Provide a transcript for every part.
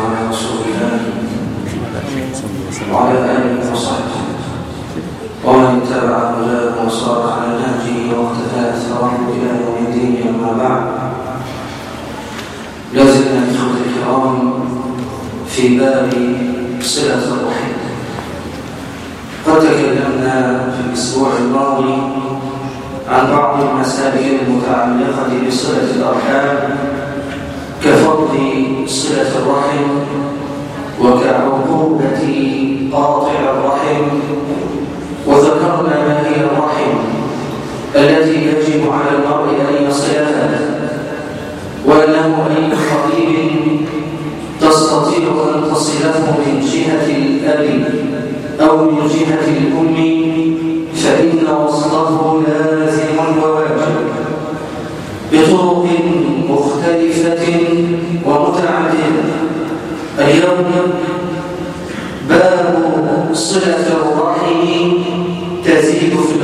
على رسول الله وعلى آله وصحبه. ومن اتبع هداه وصار على نهجه واقتفى أثره إلى يوم الدين أما بعد. لازلنا إخوة الكرام في باب صلة الرحم قد تكلمنا في الأسبوع الماضي عن بعض المسائل المتعلقة بصلة الأرحام كفضل صلة الرحم وكعقوبة قاطع الرحم وذكرنا ما هي الرحم التي يجب على المرء أن يصلها وأنه أي قريب تستطيع أن تصله من جهة الأب أو من جهة الأم فإن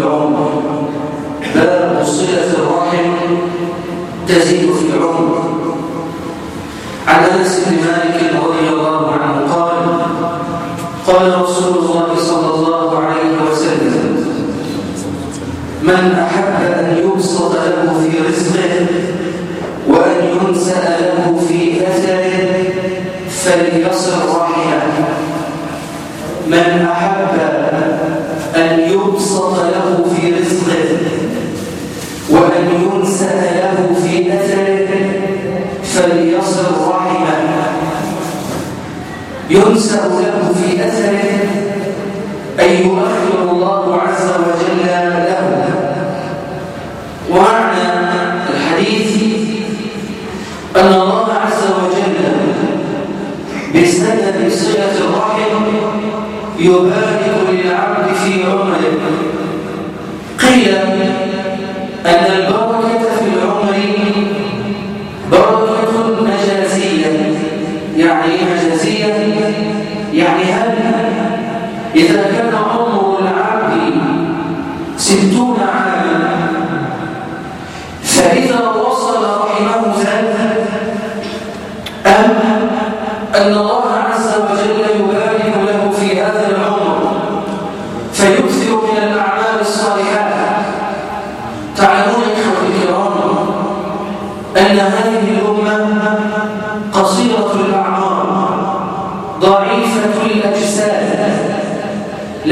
العمر. باب صلة الرحم تزيد في العمر عن انس بن مالك رضي الله عنه قال قال رسول الله صلى الله عليه وسلم من أحب أن يبسط له في رزقه وأن ينسأ له في أثره فليصل رحمه ينسأ له في أثره أي يؤخر الله عز وجل له. ومعنى الحديث أن الله عز وجل بسبب صلة الرحم يبارك Y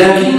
aqui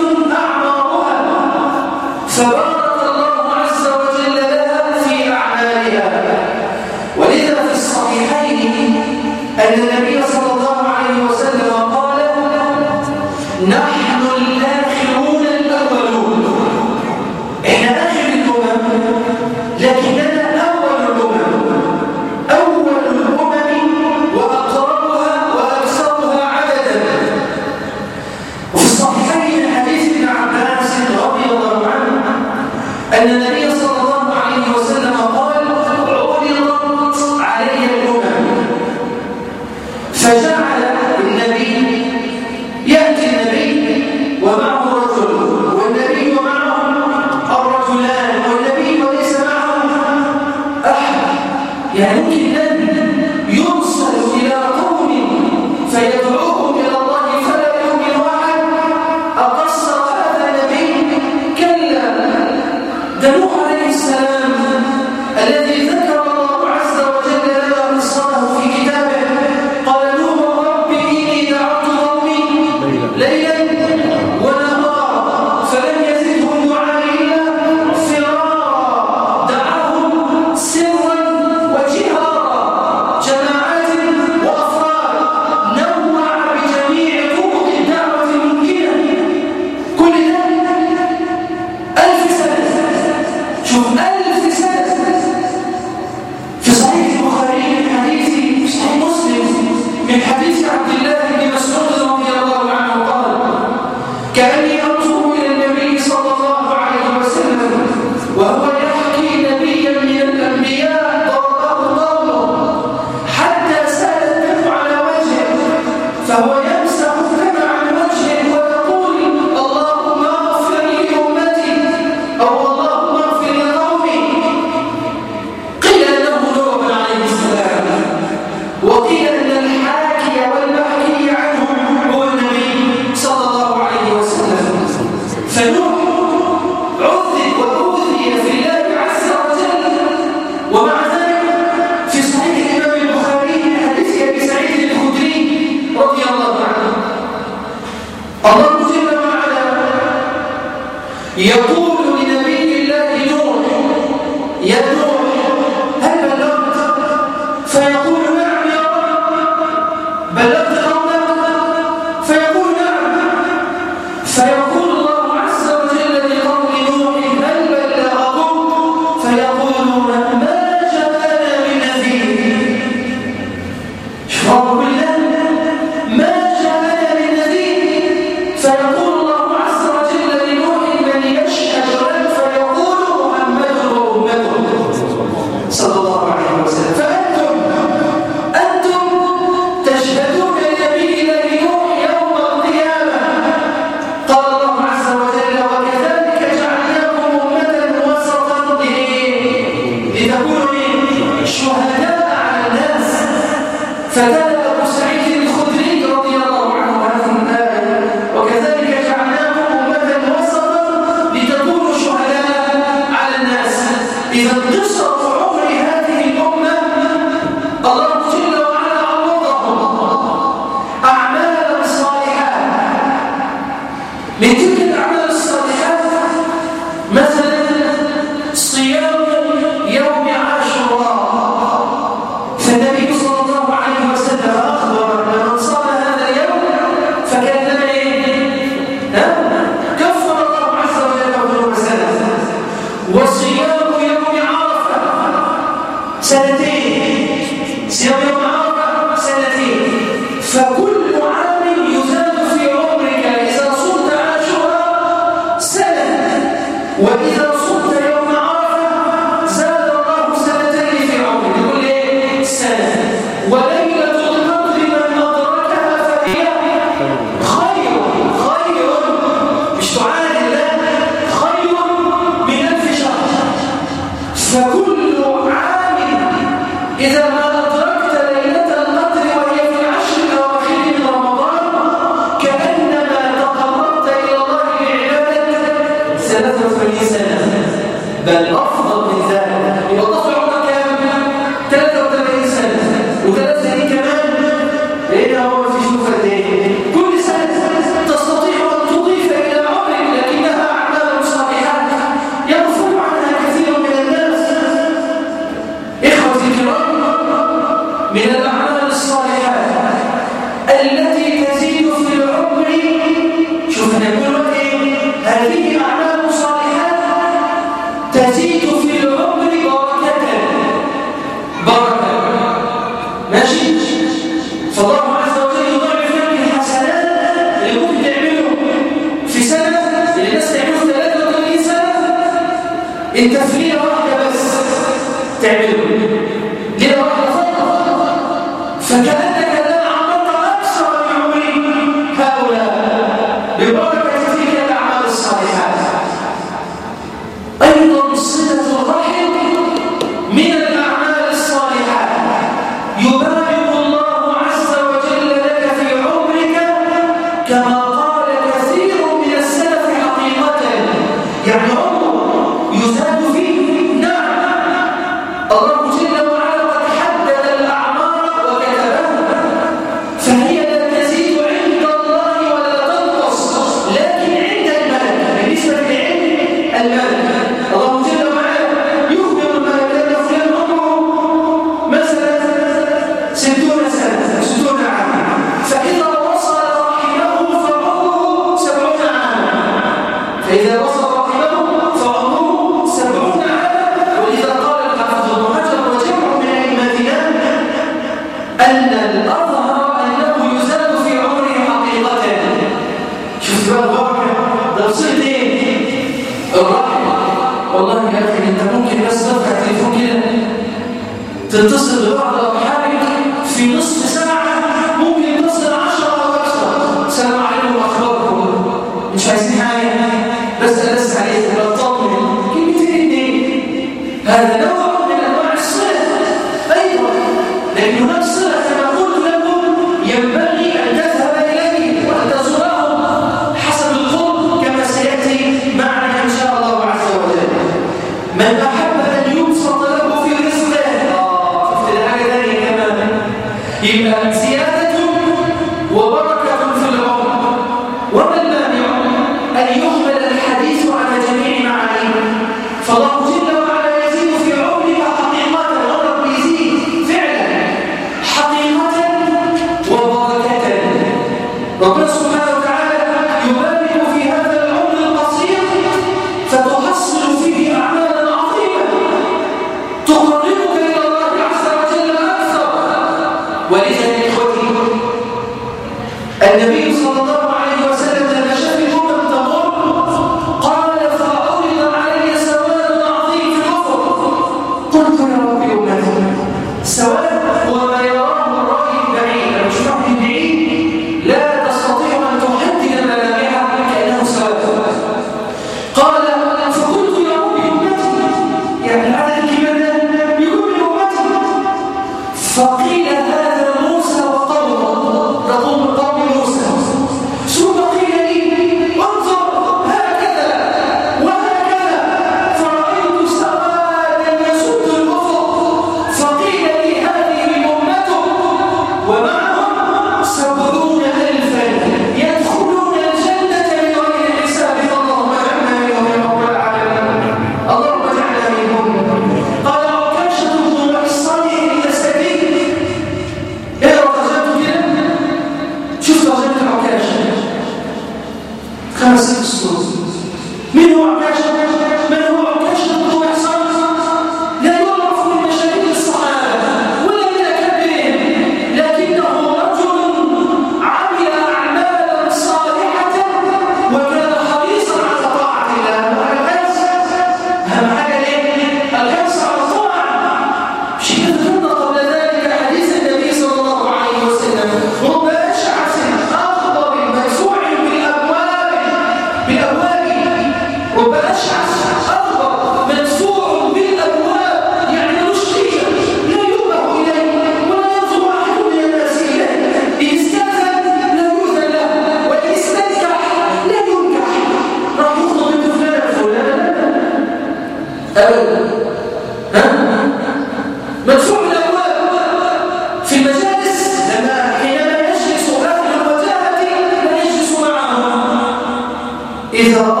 意思。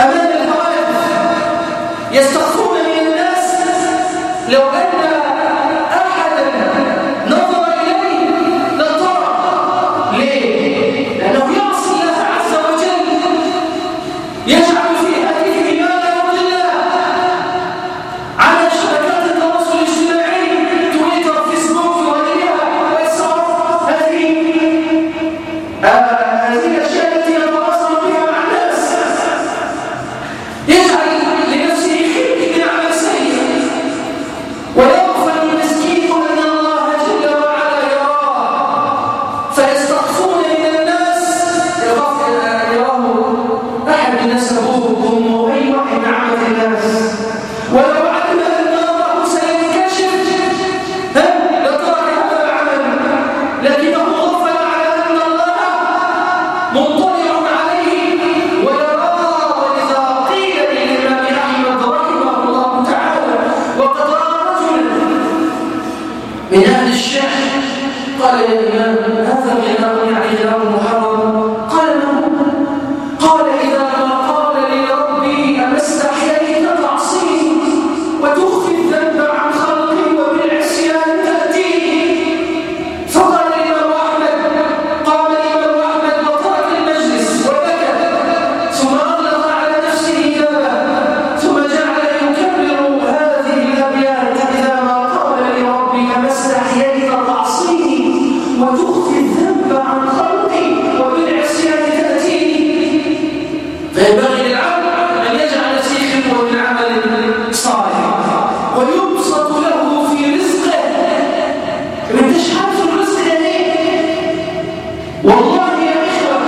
أمام الهوادث ويبسط له في رزقه. ما الرزق ده والله يا إخوة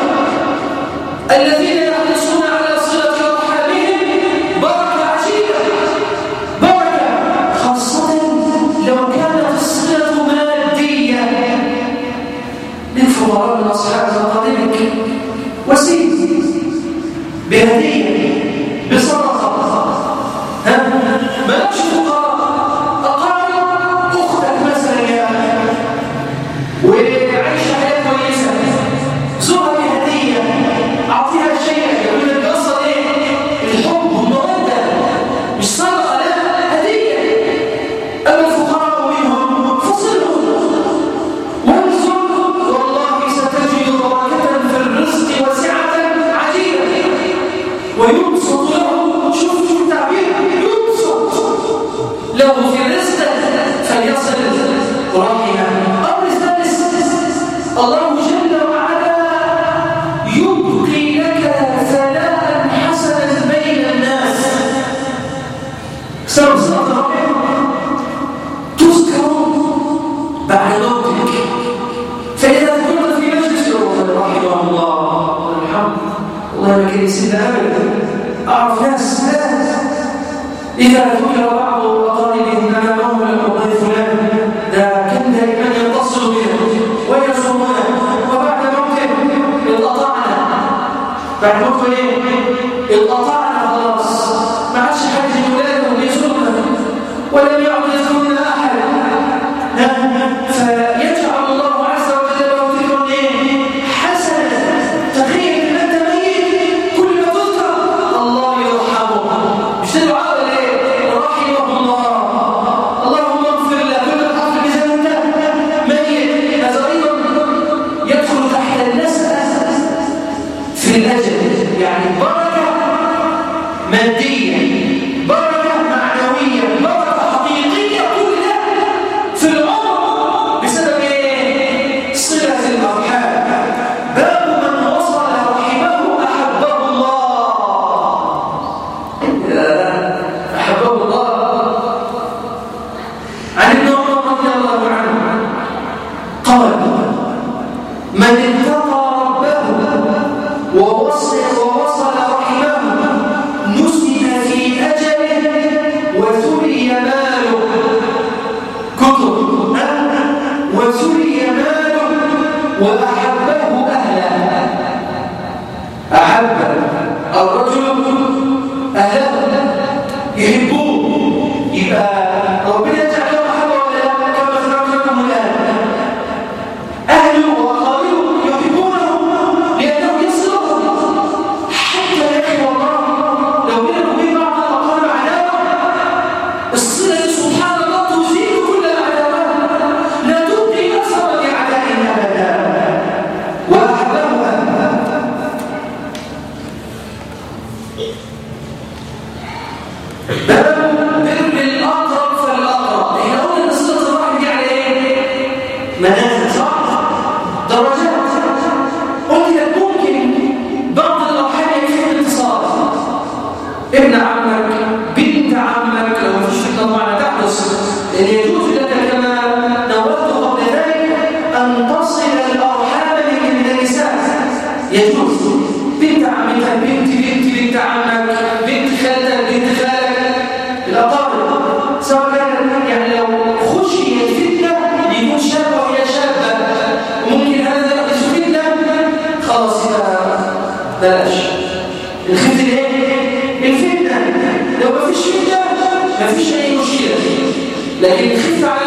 لكن الخفت على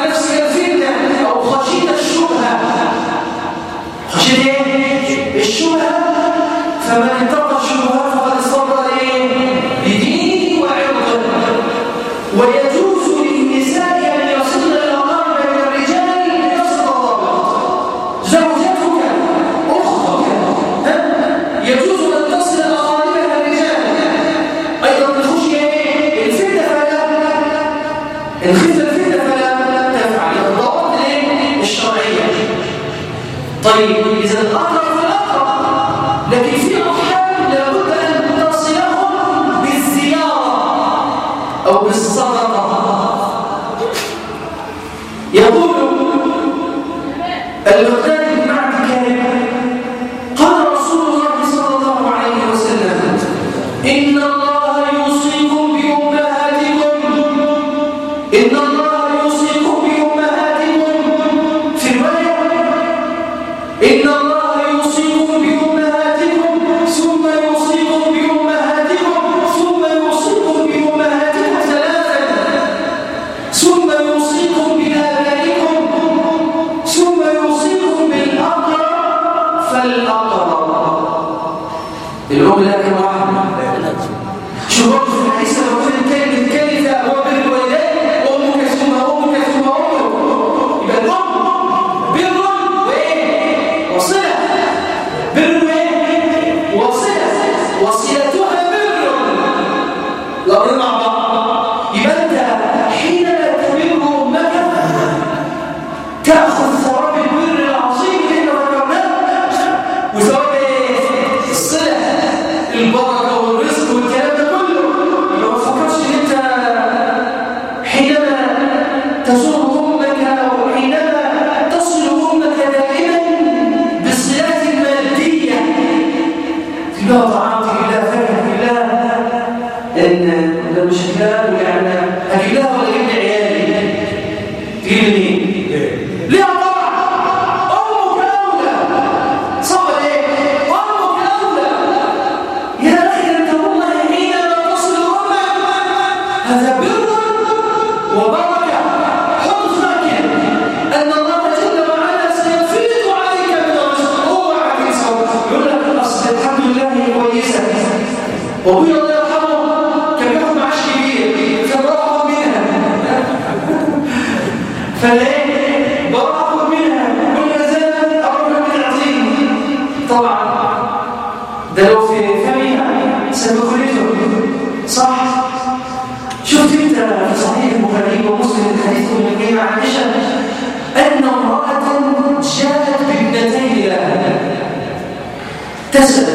Because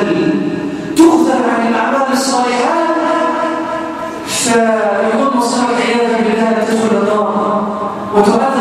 تبتلي تخذل عن الأعمال الصالحات فيكون مصيرك عياذا بالله تدخل النار وتؤدي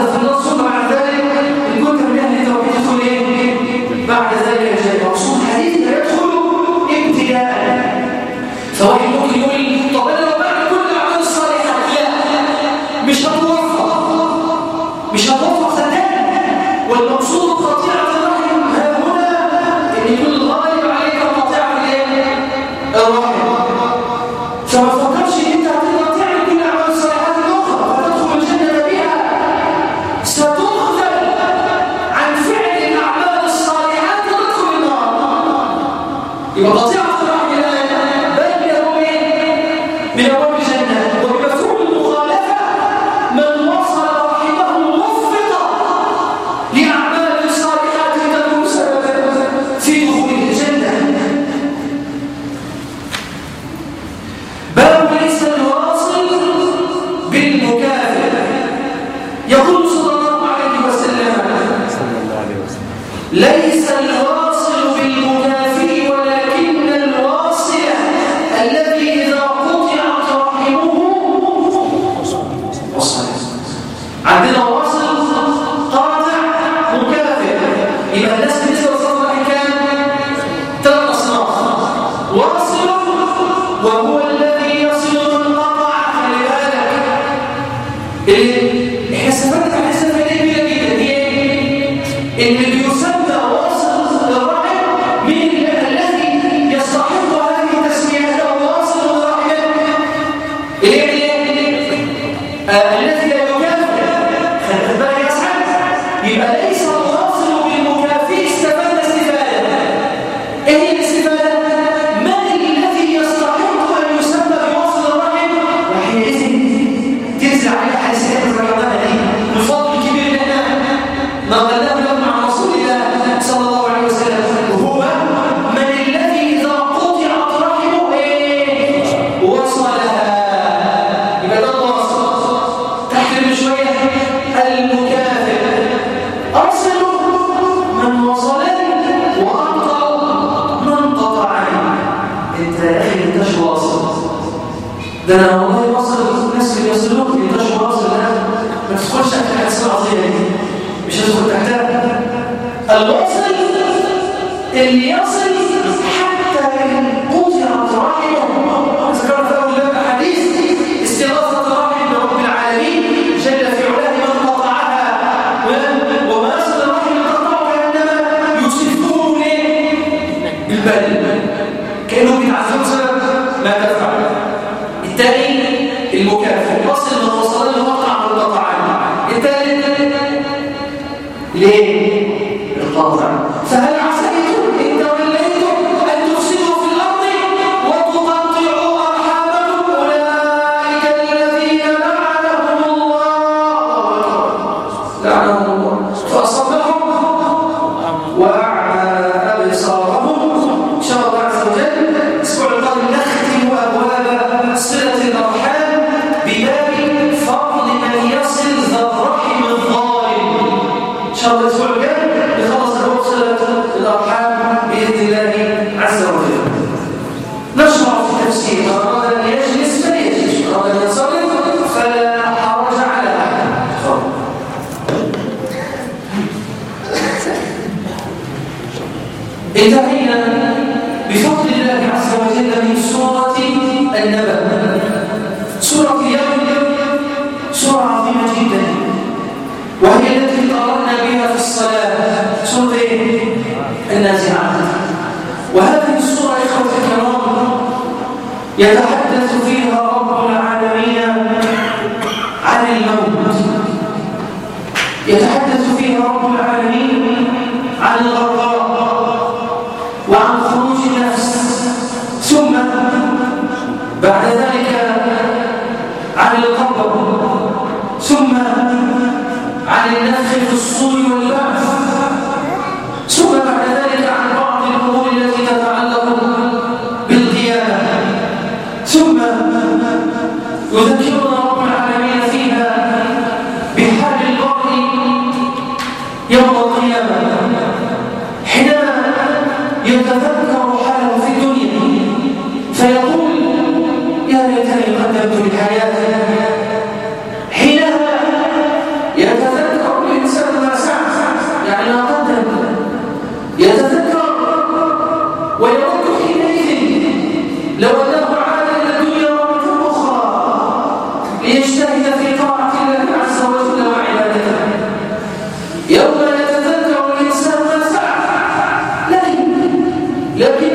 إيه الذي لا يكافئ. خلي بالك يا يبقى ليس الله. اللي chama-se यदि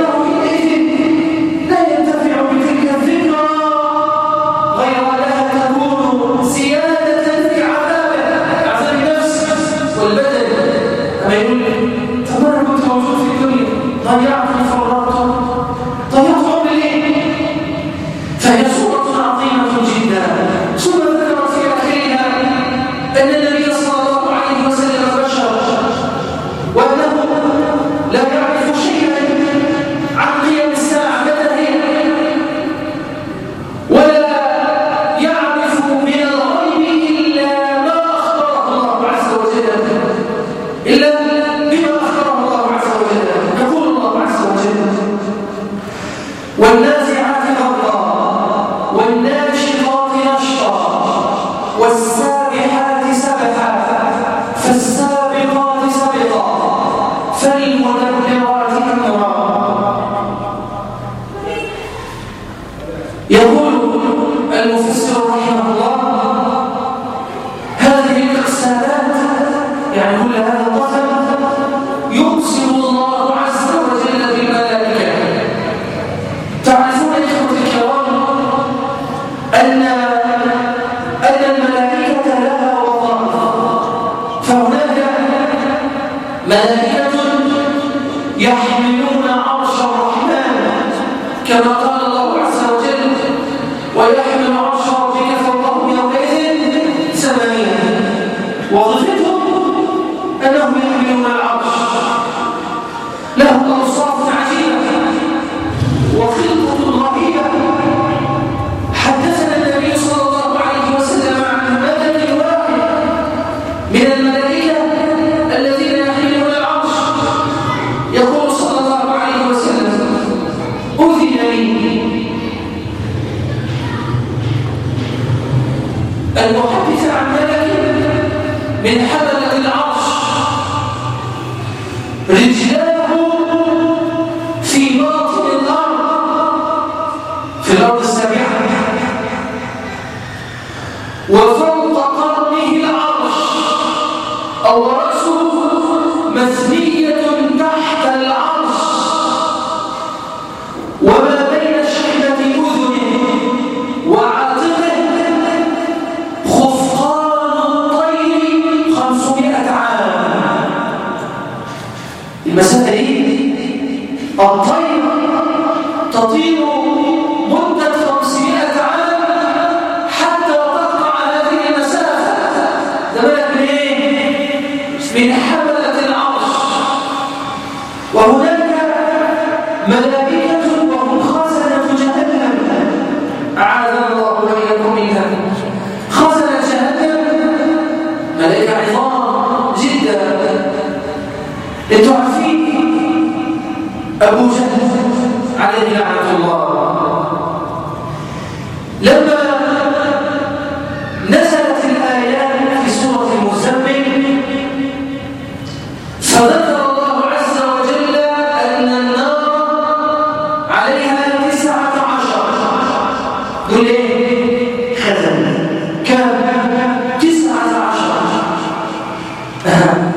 إيه؟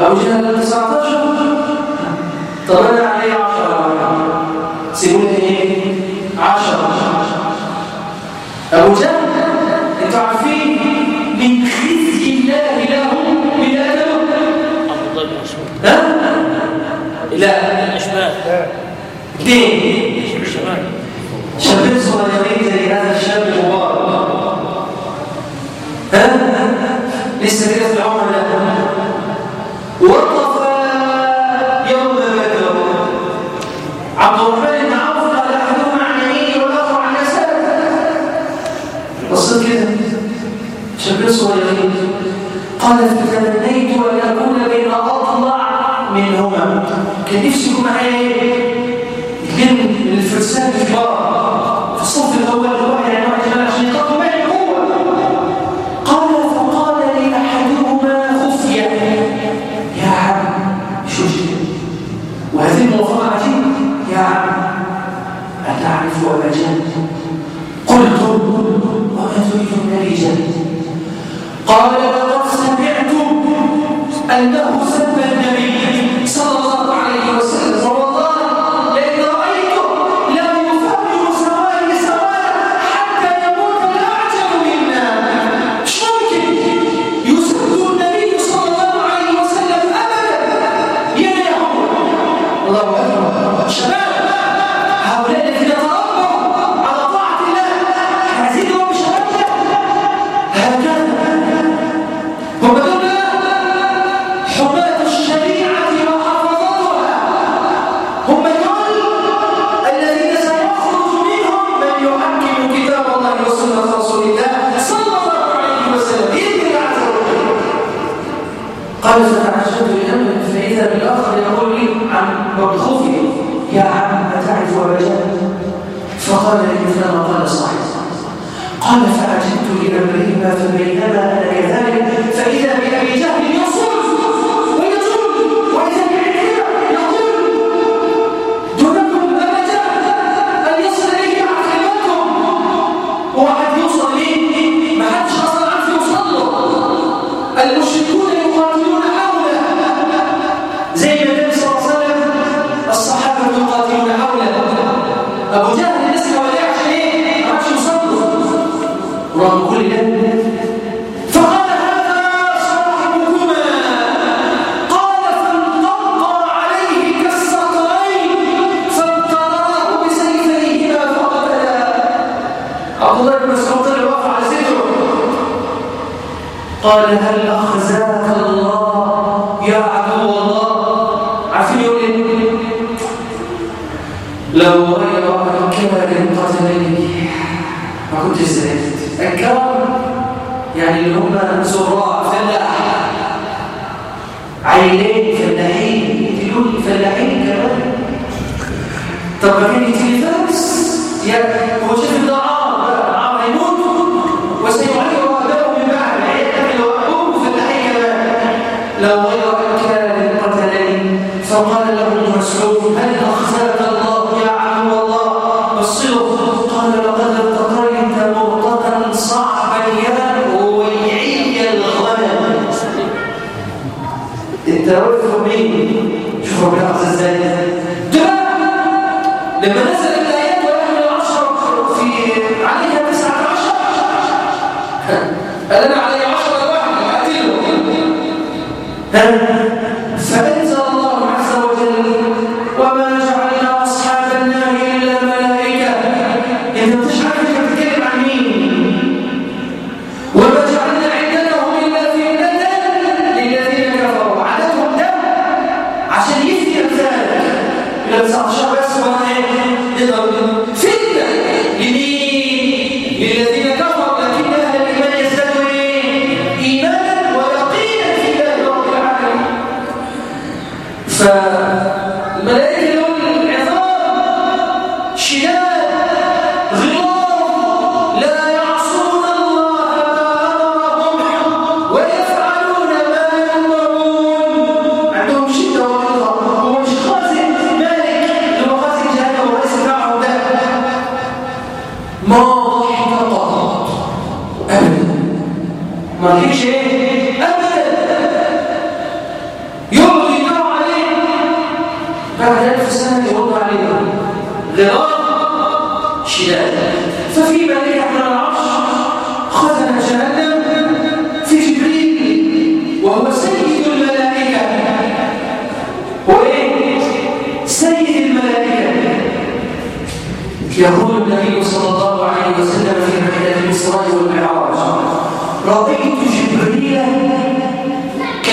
أبو جهل 19 طب أنا عليه 10 سيبوني إيه؟ 10 أبو جهل أنتوا عارفين؟ من خزي الله لهم من آدم. أبو ضيب ها؟ لا. الأشباه. اثنين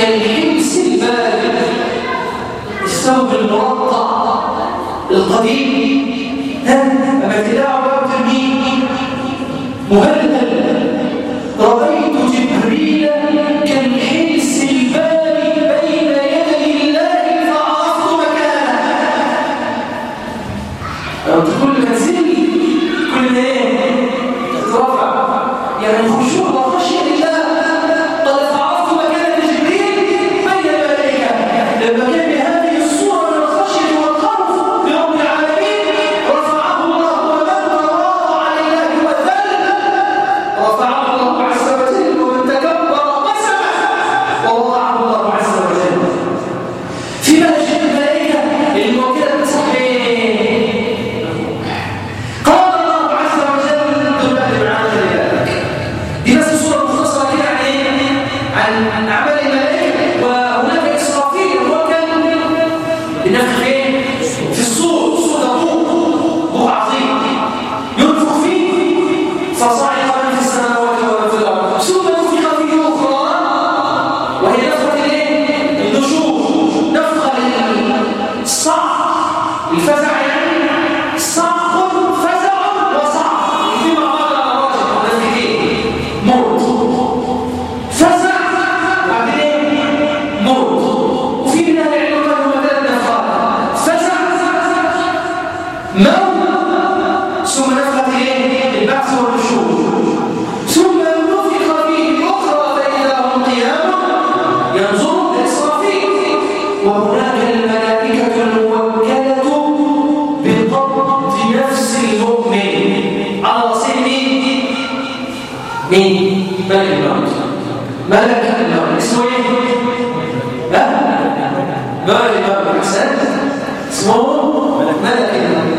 الهمس البارد الثوب المرقع القديم. ها ابتداء ملك الموت ملك الموت اسمه إيه؟ ها؟ ملك الموت احسنت اسمه ملك الموت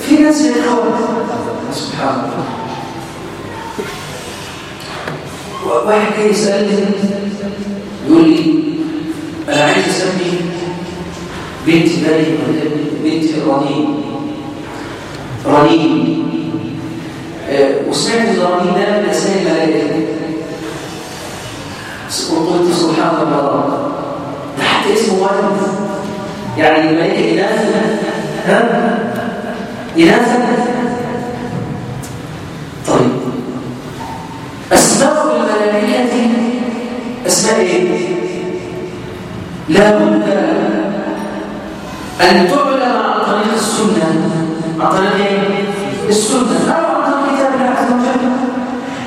في ناس يقول سبحان الله. واحد يسألني يقول لي أنا عايز أسمي بنتي ملك بنتي رنين. رنين. آه، وسمعت الزرانين ده من نسائي الملائكة وقلت سبحان الله. ده حتى اسمه ولد. يعني الملائكة إناث ها؟ إناث طيب. أسباب الملائكة أسماء إيه؟ لا بد أن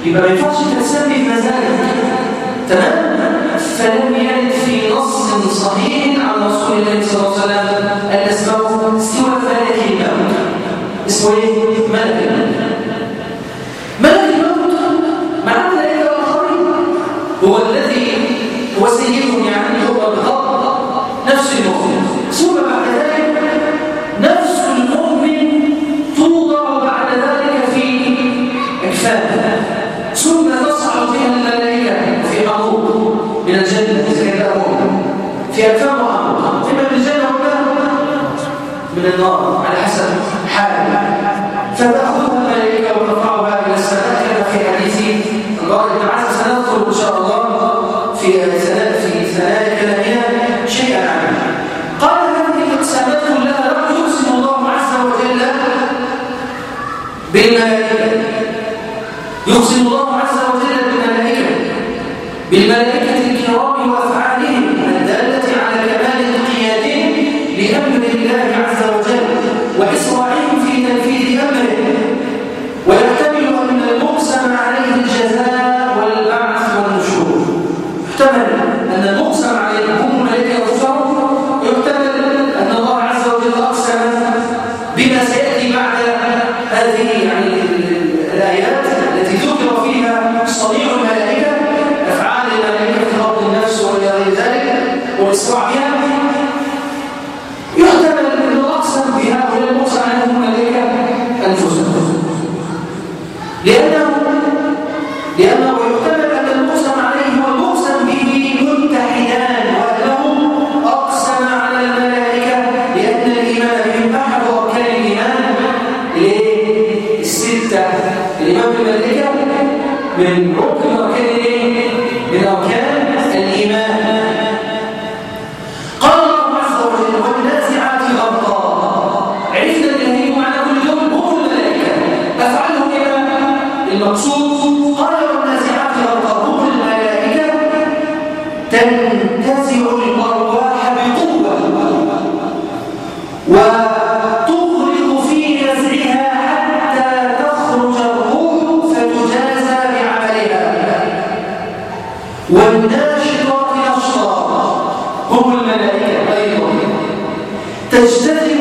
يبقى ما ينفعش بمزاجك تمام فلم يرد في نص صحيح عن رسول الله صلى الله عليه وسلم أن سوى ملك الموت اسمه إيه؟ ملك والناشطات نشطا هم الملائكة أيضا. تجتذب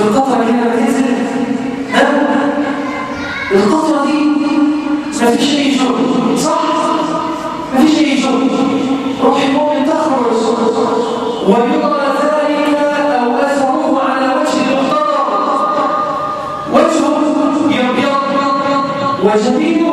والقطرة اللي لما تنزل دي مفيش أي شغل صح؟ مفيش أي شغل. روح المؤمن تخرج ويقرأ وجميل